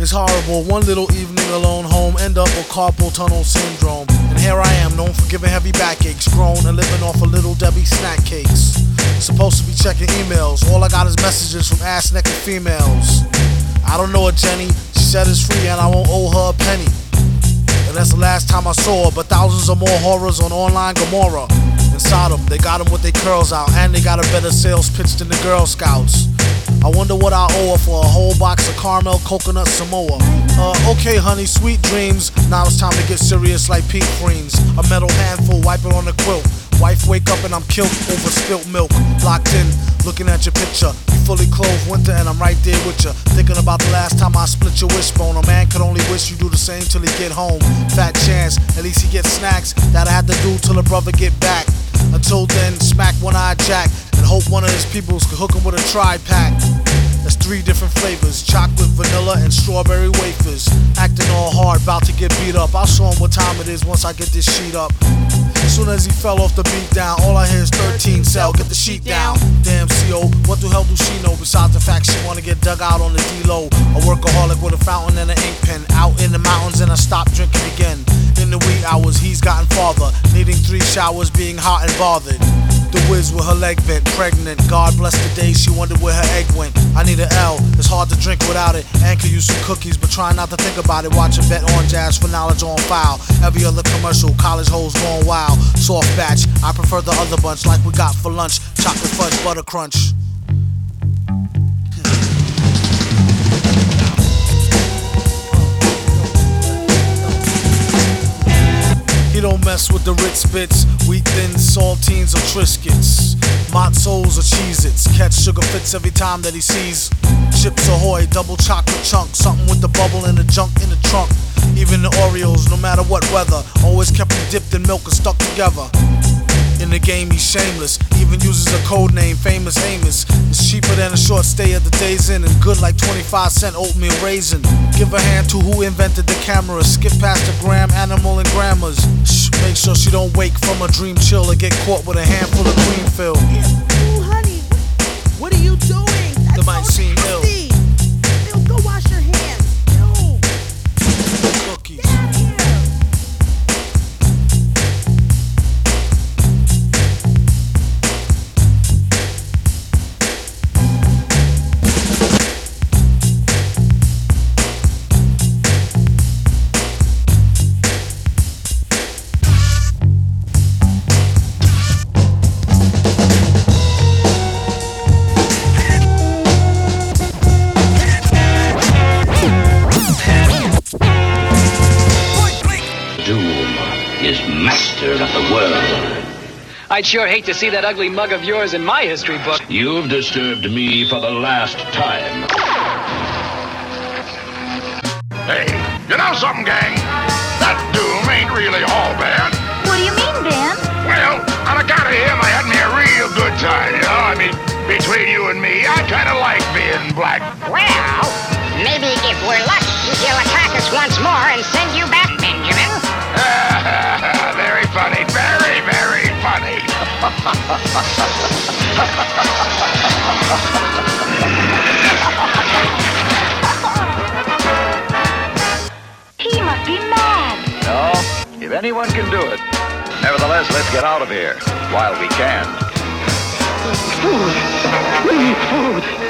It's horrible. One little evening alone home, end up with carpal tunnel syndrome. And here I am, known for giving heavy backaches, grown and living off a of little Debbie snack cakes. Supposed to be checking emails, all I got is messages from ass naked females. I don't know her, Jenny. She said it's free and I won't owe her a penny. And that's the last time I saw her, but thousands of more horrors on online Gomorrah. Inside them, they got them with their curls out, and they got a better sales pitch than the Girl Scouts. I wonder what I owe her for a whole box of caramel coconut Samoa. Uh, okay, honey, sweet dreams. Now it's time to get serious like Pete Freens. A metal handful, wipe it on the quilt. Wife wake up and I'm killed over spilt milk. Locked in, looking at your picture. You fully clothed winter and I'm right there with you. Thinking about the last time I split your wishbone. A man could only wish you do the same till he get home. Fat chance, at least he gets snacks that I had to do till a brother get back. Until then, smack one eye jack hope one of his peoples could hook him with a tri pack. There's three different flavors chocolate, vanilla, and strawberry wafers. Acting all hard, about to get beat up. I'll show him what time it is once I get this sheet up. As soon as he fell off the beat down, all I hear is 13 cell, get the sheet down. Damn CO, what the hell do she know besides the fact she wanna get dug out on the D-low? A workaholic with a fountain and an ink pen, out in the mountains and I stopped drinking again. In the wee hours, he's gotten farther, needing three showers, being hot and bothered. The whiz with her leg bent, pregnant. God bless the day she wondered where her egg went. I need an L, it's hard to drink without it. Could use some cookies, but try not to think about it. Watch a bet on jazz for knowledge on file. Every other commercial, college hoes going wild. Soft batch, I prefer the other bunch like we got for lunch. Chocolate fudge butter crunch. With the Ritz bits, wheat thin saltines or Triscuits, matzos or Cheez-Its. Catch sugar fits every time that he sees Chips Ahoy, double chocolate chunk, something with the bubble and the junk in the trunk. Even the Oreos, no matter what weather, always kept them dipped in milk and stuck together. In the game, he's shameless. Even uses a code name, famous Amos. It's cheaper than a short stay at the Days Inn and good like 25 cent oatmeal raisin. Give a hand to who invented the camera. Skip past the gram, animal, and grammars. Shh, make sure she don't wake from a dream chill or get caught with a handful of cream fill. Doom is master of the world. I'd sure hate to see that ugly mug of yours in my history book. You've disturbed me for the last time. Hey, you know something, gang? That Doom ain't really all bad. What do you mean, Ben? Well, on account of him, I had me a real good time, you know? I mean, between you and me, I kind of like being black. Well, He must be mad. No, if anyone can do it. Nevertheless, let's get out of here while we can. Food. We need food.